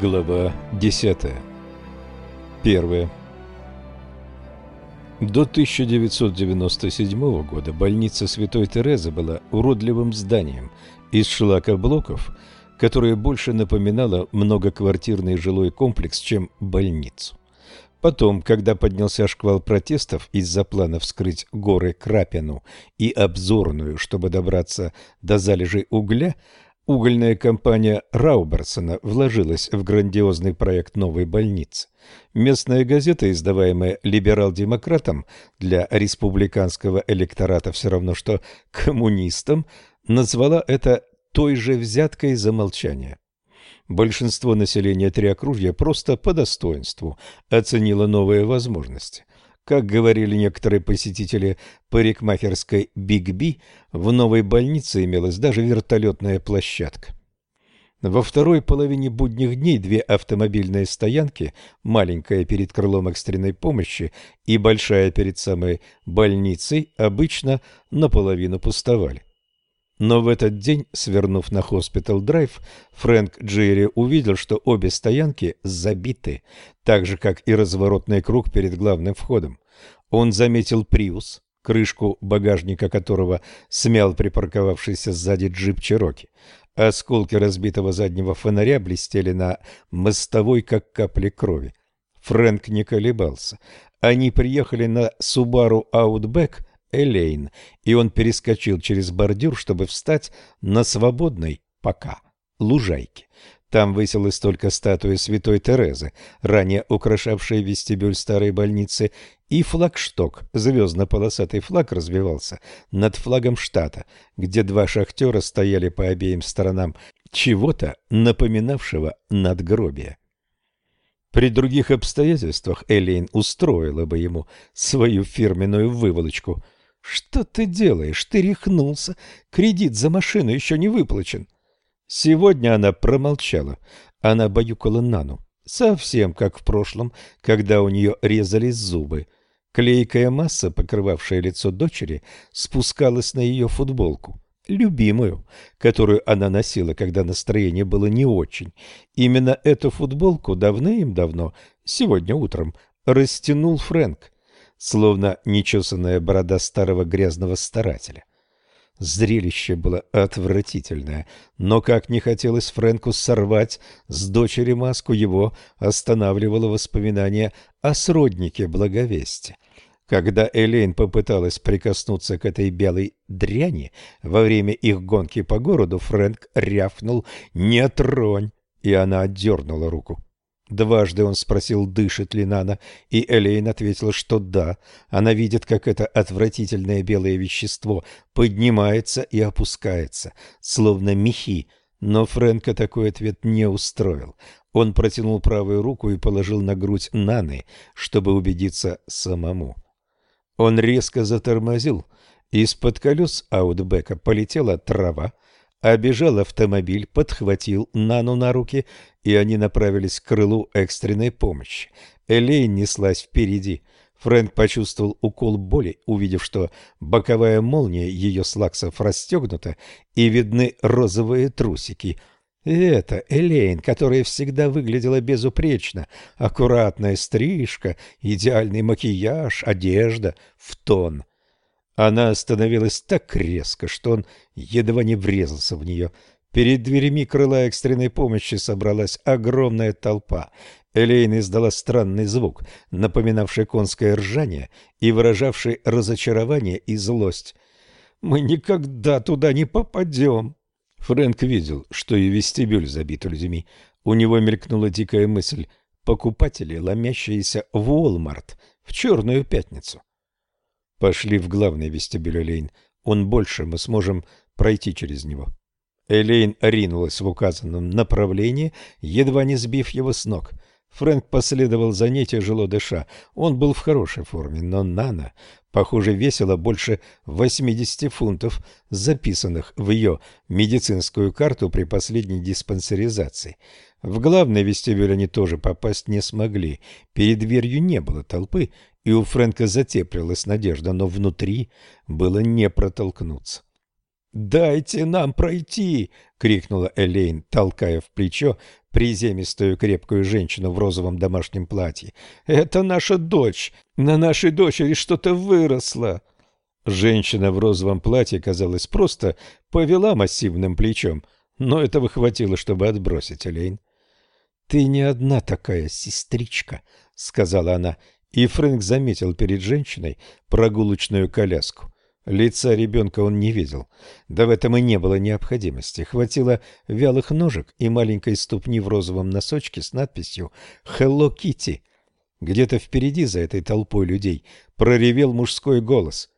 Глава 10. Первое. До 1997 года больница Святой Терезы была уродливым зданием из шлакоблоков, которое больше напоминало многоквартирный жилой комплекс, чем больницу. Потом, когда поднялся шквал протестов из-за плана вскрыть горы Крапину и обзорную, чтобы добраться до залежей угля, Угольная компания Рауберсона вложилась в грандиозный проект новой больницы. Местная газета, издаваемая либерал-демократом для республиканского электората все равно что коммунистам, назвала это той же взяткой за молчание. Большинство населения Триокружья просто по достоинству оценило новые возможности. Как говорили некоторые посетители парикмахерской «Биг Би», в новой больнице имелась даже вертолетная площадка. Во второй половине будних дней две автомобильные стоянки, маленькая перед крылом экстренной помощи и большая перед самой больницей, обычно наполовину пустовали. Но в этот день, свернув на Хоспитал-драйв, Фрэнк Джерри увидел, что обе стоянки забиты, так же, как и разворотный круг перед главным входом. Он заметил «Приус», крышку багажника которого смял припарковавшийся сзади джип Чироки. Осколки разбитого заднего фонаря блестели на мостовой, как капли крови. Фрэнк не колебался. Они приехали на Subaru Outback Элейн, и он перескочил через бордюр, чтобы встать на свободной пока лужайке. Там высилась только статуя святой Терезы, ранее украшавшая вестибюль старой больницы, и флагшток, звездно-полосатый флаг развивался над флагом штата, где два шахтера стояли по обеим сторонам чего-то, напоминавшего надгробие. При других обстоятельствах Элейн устроила бы ему свою фирменную выволочку – «Что ты делаешь? Ты рехнулся. Кредит за машину еще не выплачен». Сегодня она промолчала. Она баюкала Нану. Совсем как в прошлом, когда у нее резались зубы. Клейкая масса, покрывавшая лицо дочери, спускалась на ее футболку. Любимую, которую она носила, когда настроение было не очень. Именно эту футболку давным-давно, сегодня утром, растянул Фрэнк словно нечесанная борода старого грязного старателя. Зрелище было отвратительное, но как не хотелось Фрэнку сорвать с дочери маску, его останавливало воспоминание о сроднике благовестия. Когда Элейн попыталась прикоснуться к этой белой дряни во время их гонки по городу, Фрэнк рявкнул «Не тронь!» и она отдернула руку. Дважды он спросил, дышит ли Нана, и Элейн ответила, что да. Она видит, как это отвратительное белое вещество поднимается и опускается, словно мехи. Но Фрэнка такой ответ не устроил. Он протянул правую руку и положил на грудь Наны, чтобы убедиться самому. Он резко затормозил. Из-под колес Аутбека полетела трава, обежал автомобиль, подхватил Нану на руки, и они направились к крылу экстренной помощи. Элейн неслась впереди. Фрэнк почувствовал укол боли, увидев, что боковая молния ее слаксов расстегнута и видны розовые трусики. И это Элейн, которая всегда выглядела безупречно. Аккуратная стрижка, идеальный макияж, одежда в тон. Она остановилась так резко, что он едва не врезался в нее. Перед дверями крыла экстренной помощи собралась огромная толпа. Элейн издала странный звук, напоминавший конское ржание и выражавший разочарование и злость. «Мы никогда туда не попадем!» Фрэнк видел, что и вестибюль забит людьми. У него мелькнула дикая мысль — покупатели, ломящиеся в Уолмарт в Черную пятницу. Пошли в главный вестибюль Элейн. Он больше, мы сможем пройти через него. Элейн ринулась в указанном направлении, едва не сбив его с ног. Фрэнк последовал за ней, тяжело дыша. Он был в хорошей форме, но Нана, похоже, весила больше 80 фунтов, записанных в ее медицинскую карту при последней диспансеризации. В главный вестибюль они тоже попасть не смогли. Перед дверью не было толпы, и у Фрэнка затеплилась надежда, но внутри было не протолкнуться. «Дайте нам пройти!» — крикнула Элейн, толкая в плечо приземистую крепкую женщину в розовом домашнем платье. «Это наша дочь! На нашей дочери что-то выросло!» Женщина в розовом платье, казалось, просто повела массивным плечом, но этого хватило, чтобы отбросить Элейн. «Ты не одна такая сестричка», — сказала она, и Фрэнк заметил перед женщиной прогулочную коляску. Лица ребенка он не видел. Да в этом и не было необходимости. Хватило вялых ножек и маленькой ступни в розовом носочке с надписью «Hello Kitty». Где-то впереди, за этой толпой людей, проревел мужской голос.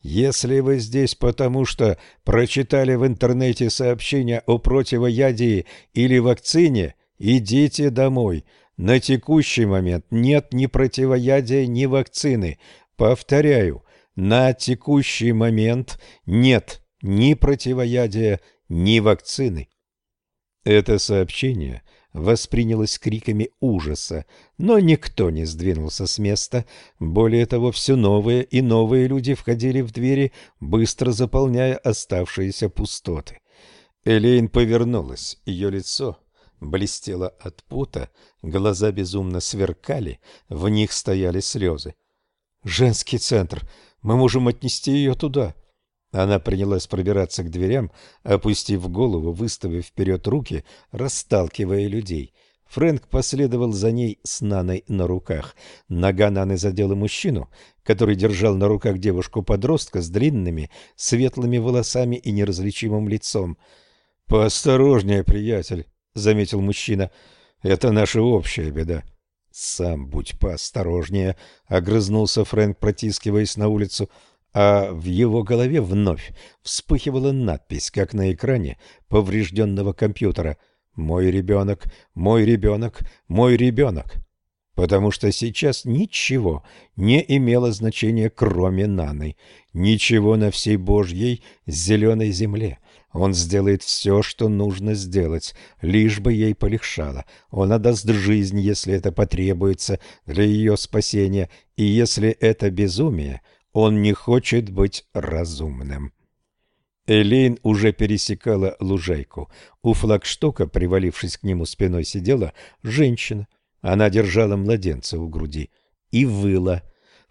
«Если вы здесь потому, что прочитали в интернете сообщения о противоядии или вакцине, идите домой. На текущий момент нет ни противоядия, ни вакцины. Повторяю, на текущий момент нет ни противоядия, ни вакцины. Это сообщение воспринялось криками ужаса, но никто не сдвинулся с места. Более того, все новые и новые люди входили в двери, быстро заполняя оставшиеся пустоты. Элейн повернулась, ее лицо блестело от пута, глаза безумно сверкали, в них стояли слезы. «Женский центр! Мы можем отнести ее туда. Она принялась пробираться к дверям, опустив голову, выставив вперед руки, расталкивая людей. Фрэнк последовал за ней с Наной на руках. Нога Наны задела мужчину, который держал на руках девушку-подростка с длинными светлыми волосами и неразличимым лицом. «Поосторожнее, приятель», — заметил мужчина. «Это наша общая беда». «Сам будь поосторожнее», — огрызнулся Фрэнк, протискиваясь на улицу, а в его голове вновь вспыхивала надпись, как на экране поврежденного компьютера «Мой ребенок, мой ребенок, мой ребенок». Потому что сейчас ничего не имело значения, кроме Наны, ничего на всей Божьей зеленой земле — он сделает все, что нужно сделать, лишь бы ей полегшало. Он отдаст жизнь, если это потребуется для ее спасения, и если это безумие, он не хочет быть разумным. Элейн уже пересекала лужайку. У флагштока, привалившись к нему спиной, сидела женщина. Она держала младенца у груди и выла.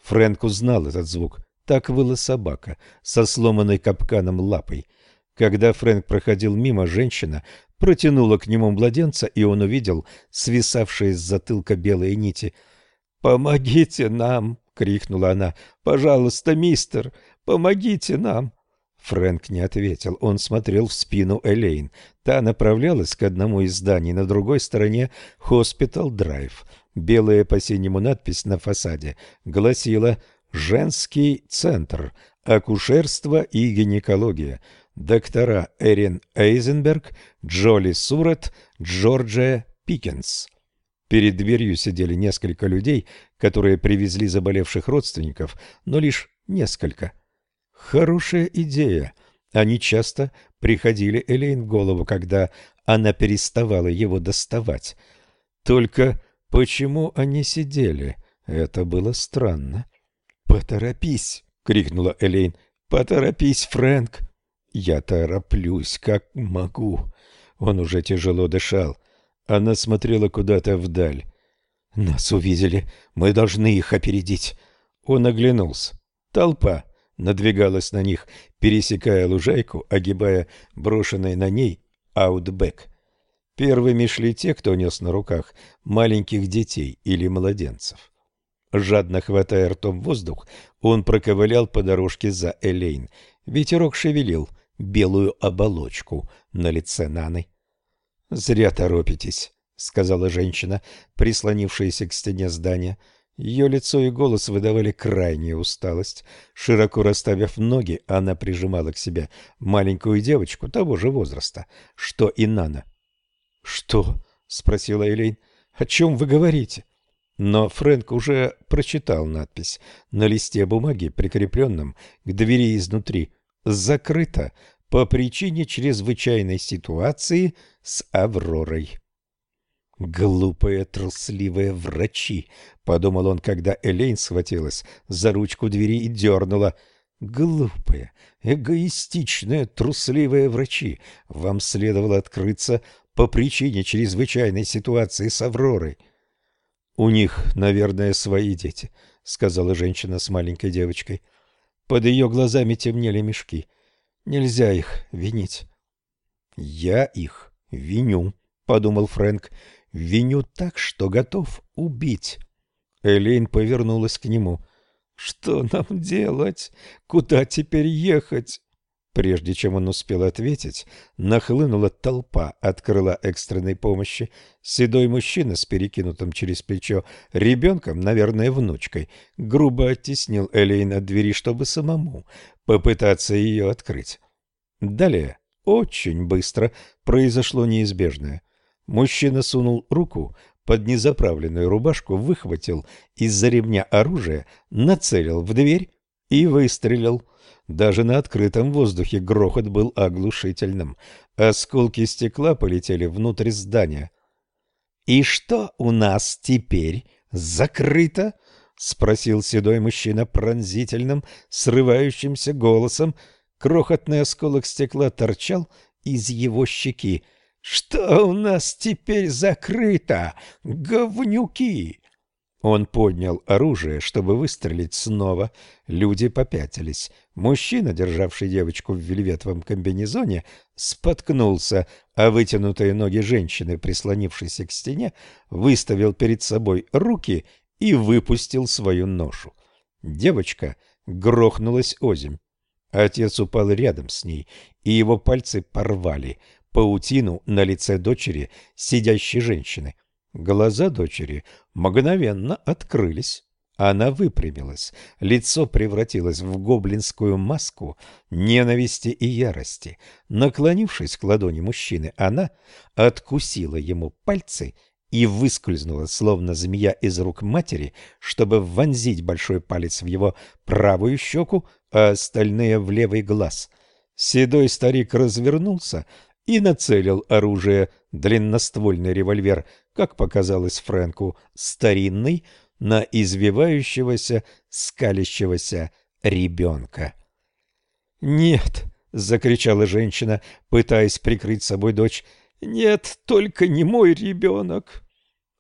Фрэнк узнал этот звук. Так выла собака со сломанной капканом лапой. Когда Фрэнк проходил мимо, женщина протянула к нему младенца, и он увидел свисавшие с затылка белые нити. «Помогите нам!» — крикнула она. «Пожалуйста, мистер, помогите нам!» Фрэнк не ответил. Он смотрел в спину Элейн. Та направлялась к одному из зданий на другой стороне Хоспитал Драйв. Белая по синему надпись на фасаде гласила «Женский центр. Акушерство и гинекология доктора Эрин Эйзенберг, Джоли Сурет, Джорджия Пикенс. Перед дверью сидели несколько людей, которые привезли заболевших родственников, но лишь несколько. Хорошая идея. Они часто приходили Элейн в голову, когда она переставала его доставать. Только почему они сидели? Это было странно. «Поторопись!» — крикнула Элейн. «Поторопись, Фрэнк!» Я тороплюсь, как могу. Он уже тяжело дышал. Она смотрела куда-то вдаль. Нас увидели. Мы должны их опередить. Он оглянулся. Толпа надвигалась на них, пересекая лужайку, огибая брошенный на ней аутбэк. Первыми шли те, кто нес на руках маленьких детей или младенцев. Жадно хватая ртом воздух, он проковылял по дорожке за Элейн. Ветерок шевелил белую оболочку на лице Наны. «Зря торопитесь», — сказала женщина, прислонившаяся к стене здания. Ее лицо и голос выдавали крайнюю усталость. Широко расставив ноги, она прижимала к себе маленькую девочку того же возраста, что и Нана. «Что?» — спросила Элейн. «О чем вы говорите?» Но Фрэнк уже прочитал надпись на листе бумаги, прикрепленном к двери изнутри закрыто по причине чрезвычайной ситуации с Авророй. «Глупые трусливые врачи!» — подумал он, когда Элейн схватилась за ручку двери и дернула. Глупые, эгоистичные, трусливые врачи, вам следовало открыться по причине чрезвычайной ситуации с Авророй. У них, наверное, свои дети, сказала женщина с маленькой девочкой. Под ее глазами темнели мешки. Нельзя их винить. Я их виню, подумал Фрэнк. Виню так, что готов убить. Элейн повернулась к нему. Что нам делать? Куда теперь ехать? Прежде чем он успел ответить, нахлынула толпа от крыла экстренной помощи. Седой мужчина с перекинутым через плечо ребенком, наверное, внучкой, грубо оттеснил Элейн от двери, чтобы самому попытаться ее открыть. Далее, очень быстро, произошло неизбежное. Мужчина сунул руку под незаправленную рубашку, выхватил из-за ремня оружие, нацелил в дверь и выстрелил. Даже на открытом воздухе грохот был оглушительным. Осколки стекла полетели внутрь здания. «И что у нас теперь закрыто?» — спросил седой мужчина пронзительным, срывающимся голосом. Крохотный осколок стекла торчал из его щеки. «Что у нас теперь закрыто, говнюки?» Он поднял оружие, чтобы выстрелить снова. Люди попятились. Мужчина, державший девочку в вельветовом комбинезоне, споткнулся, а вытянутые ноги женщины, прислонившейся к стене, выставил перед собой руки и выпустил свою ношу. Девочка грохнулась озимь. Отец упал рядом с ней, и его пальцы порвали — паутину на лице дочери сидящей женщины. Глаза дочери мгновенно открылись. Она выпрямилась, лицо превратилось в гоблинскую маску ненависти и ярости. Наклонившись к ладони мужчины, она откусила ему пальцы и выскользнула, словно змея из рук матери, чтобы вонзить большой палец в его правую щеку, а остальные в левый глаз. Седой старик развернулся, и нацелил оружие, длинноствольный револьвер, как показалось Фрэнку, старинный, на извивающегося, скалящегося ребенка. «Нет!» — закричала женщина, пытаясь прикрыть собой дочь. «Нет, только не мой ребенок!»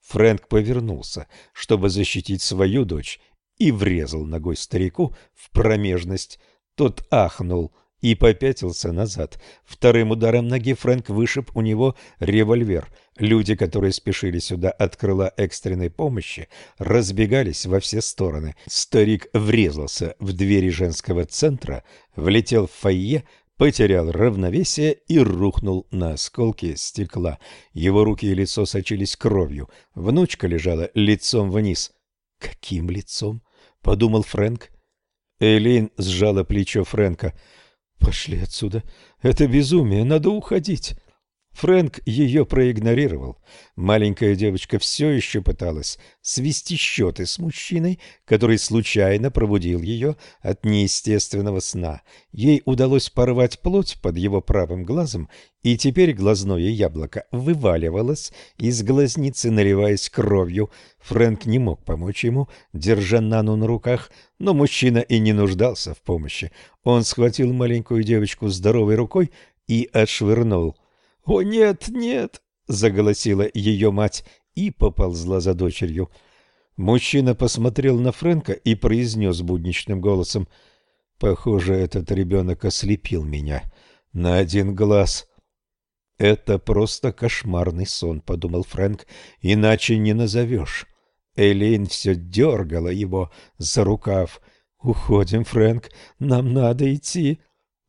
Фрэнк повернулся, чтобы защитить свою дочь, и врезал ногой старику в промежность. Тот ахнул — и попятился назад. Вторым ударом ноги Фрэнк вышиб у него револьвер. Люди, которые спешили сюда от крыла экстренной помощи, разбегались во все стороны. Старик врезался в двери женского центра, влетел в фойе, потерял равновесие и рухнул на осколки стекла. Его руки и лицо сочились кровью. Внучка лежала лицом вниз. «Каким лицом?» — подумал Фрэнк. Элин сжала плечо Фрэнка. Пошли отсюда. Это безумие, надо уходить. Фрэнк ее проигнорировал. Маленькая девочка все еще пыталась свести счеты с мужчиной, который случайно пробудил ее от неестественного сна. Ей удалось порвать плоть под его правым глазом, и теперь глазное яблоко вываливалось из глазницы, наливаясь кровью. Фрэнк не мог помочь ему, держа Нану на руках, но мужчина и не нуждался в помощи. Он схватил маленькую девочку здоровой рукой и отшвырнул – «О, нет, нет!» — заголосила ее мать и поползла за дочерью. Мужчина посмотрел на Фрэнка и произнес будничным голосом. «Похоже, этот ребенок ослепил меня на один глаз». «Это просто кошмарный сон», — подумал Фрэнк, — «иначе не назовешь». Элейн все дергала его за рукав. «Уходим, Фрэнк, нам надо идти».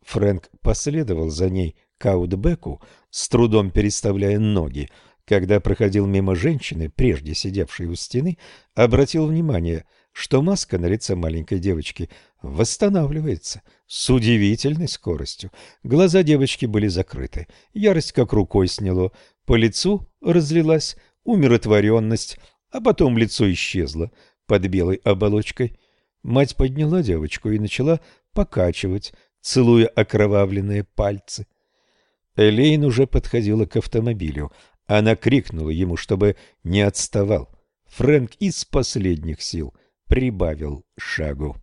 Фрэнк последовал за ней к Аутбеку, с трудом переставляя ноги. Когда проходил мимо женщины, прежде сидевшей у стены, обратил внимание, что маска на лице маленькой девочки восстанавливается с удивительной скоростью. Глаза девочки были закрыты, ярость как рукой сняло, по лицу разлилась умиротворенность, а потом лицо исчезло под белой оболочкой. Мать подняла девочку и начала покачивать, целуя окровавленные пальцы. Элейн уже подходила к автомобилю. Она крикнула ему, чтобы не отставал. Фрэнк из последних сил прибавил шагу.